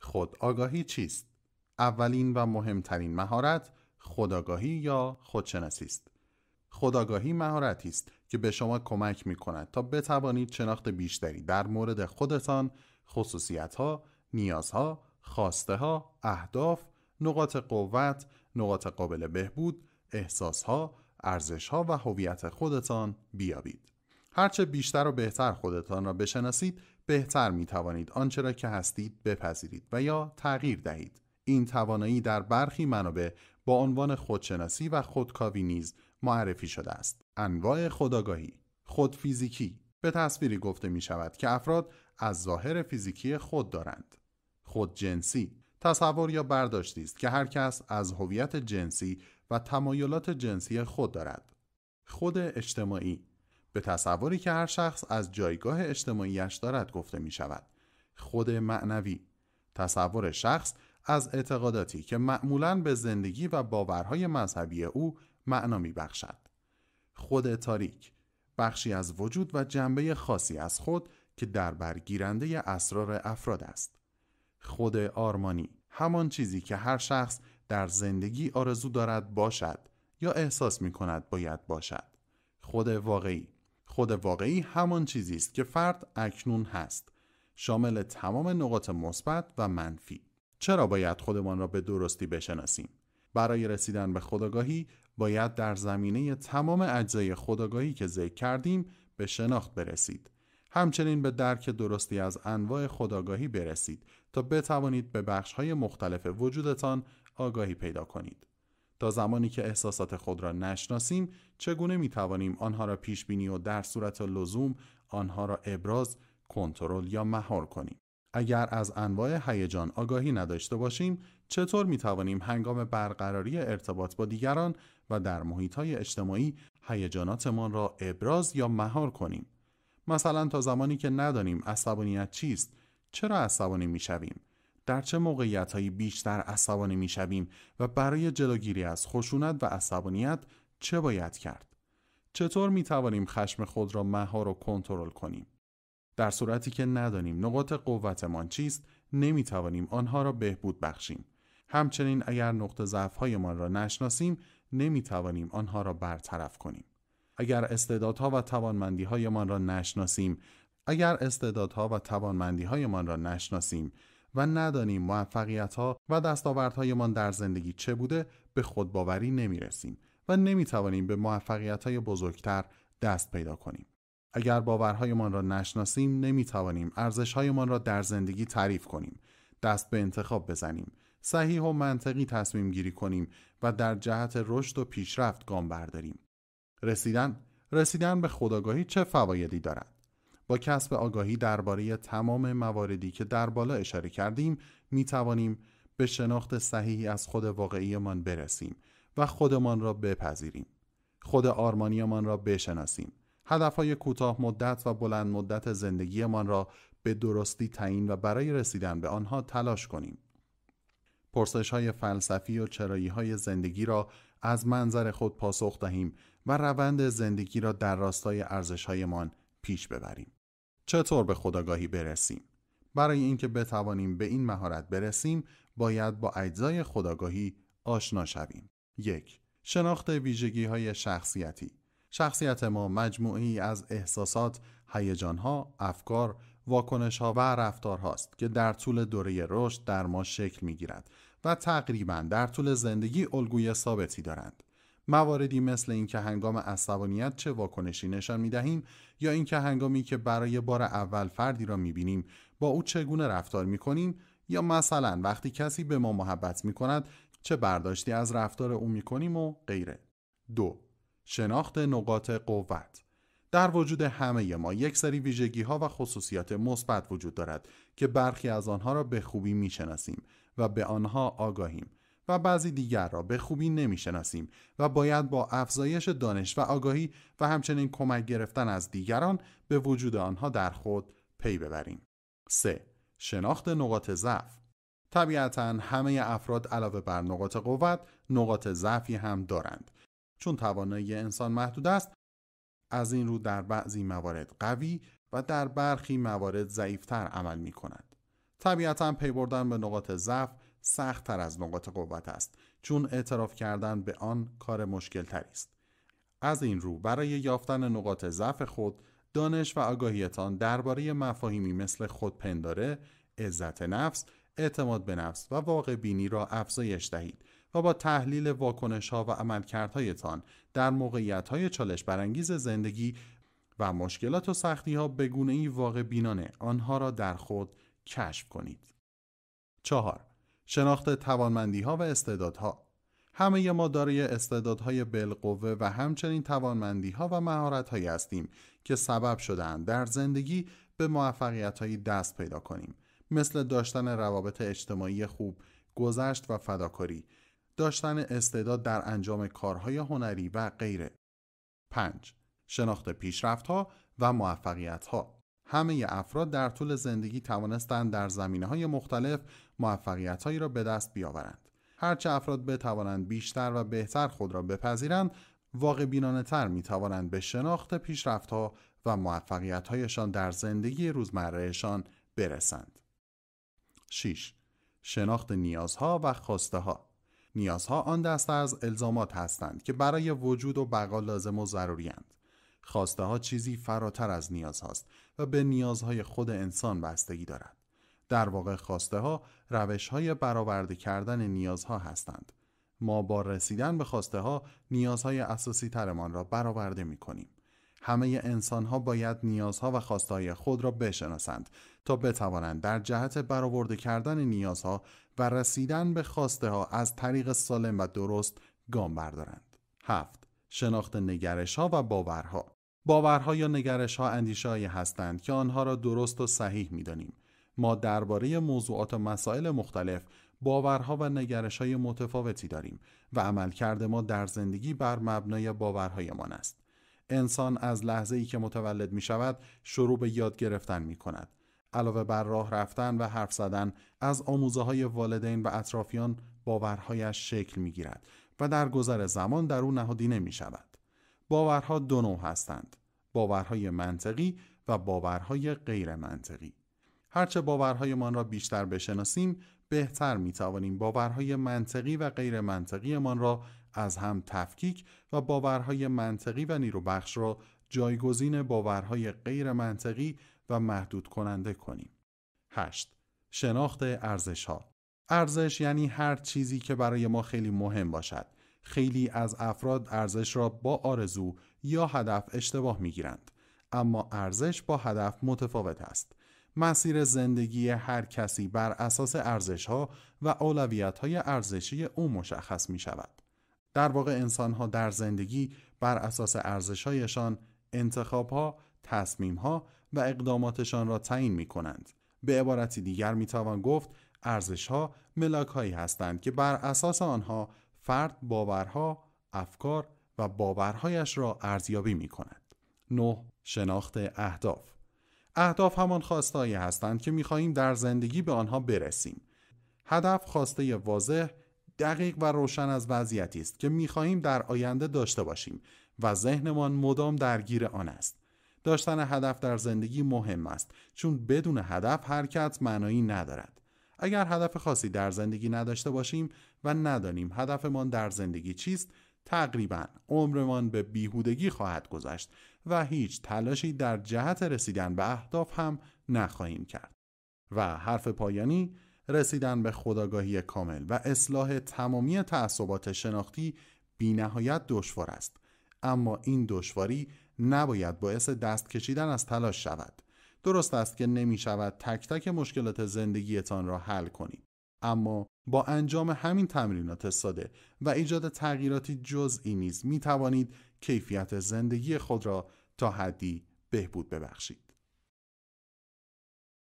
خود آگاهی چیست؟ اولین و مهمترین مهارت خودآگاهی یا خودشناسی است. خودآگاهی مهارتی است که به شما کمک می کند تا بتوانید شناخت بیشتری در مورد خودتان، خصوصیتها، نیازها، خواسته ها، اهداف، نقاط قوت، نقاط قابل بهبود، احساسها، ارزشها و هویت خودتان بیابید. هرچه بیشتر و بهتر خودتان را بشناسید، بهتر می توانید آنچه را که هستید بپذیرید و یا تغییر دهید. این توانایی در برخی منابع با عنوان خودشناسی و خودکاوی نیز معرفی شده است. انواع خودآگاهی خود فیزیکی به تصویری گفته می شود که افراد از ظاهر فیزیکی خود دارند. خود جنسی تصور یا برداشتی است که هر کس از هویت جنسی و تمایلات جنسی خود دارد. خود اجتماعی به تصوری که هر شخص از جایگاه اجتماعیش دارد گفته می شود. خود معنوی تصور شخص از اعتقاداتی که معمولا به زندگی و باورهای مذهبی او معنا می بخشد. خود تاریک بخشی از وجود و جنبه خاصی از خود که در برگیرنده اسرار افراد است. خود آرمانی همان چیزی که هر شخص در زندگی آرزو دارد باشد یا احساس می کند باید باشد. خود واقعی خود واقعی همان چیزی است که فرد اکنون هست. شامل تمام نقاط مثبت و منفی. چرا باید خودمان را به درستی بشناسیم؟ برای رسیدن به خداگاهی باید در زمینه تمام اجزای خداگاهی که ذکر کردیم به شناخت برسید. همچنین به درک درستی از انواع خداگاهی برسید تا بتوانید به بخش‌های مختلف وجودتان آگاهی پیدا کنید. تا زمانی که احساسات خود را نشناسیم چگونه می توانیم آنها را پیش بینی و در صورت لزوم آنها را ابراز، کنترل یا مهار کنیم. اگر از انواع هیجان آگاهی نداشته باشیم چطور می توانیم هنگام برقراری ارتباط با دیگران و در محیط های اجتماعی هیجاناتمان را ابراز یا مهار کنیم مثلا تا زمانی که ندانیم عصبانیت چیست چرا عصبانی می شویم در چه موقعیت هایی بیشتر عصبانی می شویم و برای جلوگیری از خشونت و عصبانیت چه باید کرد؟ چطور می توانیم خشم خود را مهار و کنترل کنیم؟ در صورتی که ندانیم نقاط قوتمان چیست نمی توانیم آنها را بهبود بخشیم. همچنین اگر نقطه ضعفهایمان را نشناسیم نمی توانیم آنها را برطرف کنیم. اگر استعدادها و توانمندیهایمان را نشناسیم اگر استعدادها و توانمندیهایمان را نشناسیم و ندانیم موفقیت ها و دستاوردهایمان در زندگی چه بوده به خودباوری نمی رسیم و نمی توانیم به موفقیت های بزرگتر دست پیدا کنیم. اگر باورهایمان را نشناسیم نمی توانیم ارزشهایمان را در زندگی تعریف کنیم دست به انتخاب بزنیم صحیح و منطقی تصمیم گیری کنیم و در جهت رشد و پیشرفت گام برداریم رسیدن رسیدن به خداگاهی چه فوایدی دارد با کسب آگاهی درباره تمام مواردی که در بالا اشاره کردیم می توانیم به شناخت صحیحی از خود واقعیمان برسیم و خودمان را بپذیریم. خود آرمانیمان را بشناسیم. هدفهای کوتاه مدت و بلند مدت زندگیمان را به درستی تعیین و برای رسیدن به آنها تلاش کنیم. پرسش های فلسفی و چرایی های زندگی را از منظر خود پاسخ دهیم و روند زندگی را در راستای ارزش هایمان پیش ببریم. چطور به خداگاهی برسیم؟ برای اینکه بتوانیم به این مهارت برسیم باید با اجزای خداگاهی آشنا شویم. یک شناخت ویژگی های شخصیتی شخصیت ما مجموعی از احساسات، هیجانها، افکار، واکنشها و رفتارهاست که در طول دوره رشد در ما شکل می گیرد و تقریبا در طول زندگی الگوی ثابتی دارند. مواردی مثل اینکه هنگام عصبانیت چه واکنشی نشان می دهیم یا اینکه هنگامی که برای بار اول فردی را می بینیم با او چگونه رفتار می کنیم یا مثلا وقتی کسی به ما محبت می کند چه برداشتی از رفتار او می کنیم و غیره. دو شناخت نقاط قوت در وجود همه ما یک سری ویژگی ها و خصوصیات مثبت وجود دارد که برخی از آنها را به خوبی می شناسیم و به آنها آگاهیم و بعضی دیگر را به خوبی نمی‌شناسیم و باید با افزایش دانش و آگاهی و همچنین کمک گرفتن از دیگران به وجود آنها در خود پی ببریم. 3. شناخت نقاط ضعف طبیعتا همه افراد علاوه بر نقاط قوت نقاط ضعفی هم دارند چون توانایی انسان محدود است از این رو در بعضی موارد قوی و در برخی موارد ضعیفتر عمل می کند طبیعتا پی بردن به نقاط ضعف سخت تر از نقاط قوت است چون اعتراف کردن به آن کار مشکل تری است از این رو برای یافتن نقاط ضعف خود دانش و آگاهیتان درباره مفاهیمی مثل خودپنداره، عزت نفس، اعتماد به نفس و واقع بینی را افزایش دهید و با تحلیل واکنش ها و عملکردهایتان در موقعیت های چالش برانگیز زندگی و مشکلات و سختی ها به گونه ای واقع بینانه آنها را در خود کشف کنید. چهار شناخت توانمندی ها و استعدادها همه ما دارای استعدادهای بالقوه و همچنین توانمندی ها و مهارت هایی هستیم که سبب شدن در زندگی به موفقیت هایی دست پیدا کنیم مثل داشتن روابط اجتماعی خوب، گذشت و فداکاری، داشتن استعداد در انجام کارهای هنری و غیره. 5. شناخت پیشرفت ها و موفقیت ها همه افراد در طول زندگی توانستند در زمینه های مختلف موفقیت هایی را به دست بیاورند. هرچه افراد بتوانند بیشتر و بهتر خود را بپذیرند، واقع بینانه تر می توانند به شناخت پیشرفت ها و موفقیت هایشان در زندگی روزمرهشان برسند. 6. شناخت نیازها و خواسته ها نیازها آن دست از الزامات هستند که برای وجود و بقا لازم و ضروری هستند. خواسته ها چیزی فراتر از نیاز هاست به نیازهای خود انسان بستگی دارد. در واقع خواسته ها روش های برآورده کردن نیازها هستند. ما با رسیدن به خواسته ها نیازهای اساسی ترمان را برآورده می کنیم. همه انسان ها باید نیازها و خواسته های خود را بشناسند تا بتوانند در جهت برآورده کردن نیازها و رسیدن به خواسته ها از طریق سالم و درست گام بردارند. هفت شناخت نگرش ها و باورها باورها یا نگرش ها اندیشه هستند که آنها را درست و صحیح می دانیم. ما درباره موضوعات و مسائل مختلف باورها و نگرش های متفاوتی داریم و عملکرد ما در زندگی بر مبنای باورهایمان است. انسان از لحظه ای که متولد می شود شروع به یاد گرفتن می کند. علاوه بر راه رفتن و حرف زدن از آموزه های والدین و اطرافیان باورهایش شکل می گیرد و در گذر زمان در او نهادینه می شود. باورها دو نوع هستند. باورهای منطقی و باورهای غیر منطقی. هرچه باورهایمان را بیشتر بشناسیم بهتر می توانیم باورهای منطقی و غیر منطقیمان را از هم تفکیک و باورهای منطقی و نیروبخش را جایگزین باورهای غیر منطقی و محدود کننده کنیم. 8. شناخت ارزش ها ارزش یعنی هر چیزی که برای ما خیلی مهم باشد. خیلی از افراد ارزش را با آرزو یا هدف اشتباه می گیرند. اما ارزش با هدف متفاوت است. مسیر زندگی هر کسی بر اساس ارزش ها و اولویت های ارزشی او مشخص می شود. در واقع انسان ها در زندگی بر اساس ارزش هایشان انتخاب ها، تصمیم ها و اقداماتشان را تعیین می کنند. به عبارتی دیگر می توان گفت ارزش ها ملاک هایی هستند که بر اساس آنها فرد باورها، افکار و باورهایش را ارزیابی می کند. 9. شناخت اهداف اهداف همان خواستایی هستند که می خواهیم در زندگی به آنها برسیم. هدف خواسته واضح، دقیق و روشن از وضعیتی است که می خواهیم در آینده داشته باشیم و ذهنمان مدام درگیر آن است. داشتن هدف در زندگی مهم است چون بدون هدف حرکت معنایی ندارد. اگر هدف خاصی در زندگی نداشته باشیم و ندانیم هدفمان در زندگی چیست تقریبا عمرمان به بیهودگی خواهد گذشت و هیچ تلاشی در جهت رسیدن به اهداف هم نخواهیم کرد. و حرف پایانی رسیدن به خداگاهی کامل و اصلاح تمامی تعصبات شناختی بی نهایت دشوار است. اما این دشواری نباید باعث دست کشیدن از تلاش شود. درست است که نمی شود تک تک مشکلات زندگیتان را حل کنید. اما با انجام همین تمرینات ساده و ایجاد تغییراتی جزئی نیز می توانید کیفیت زندگی خود را تا حدی بهبود ببخشید.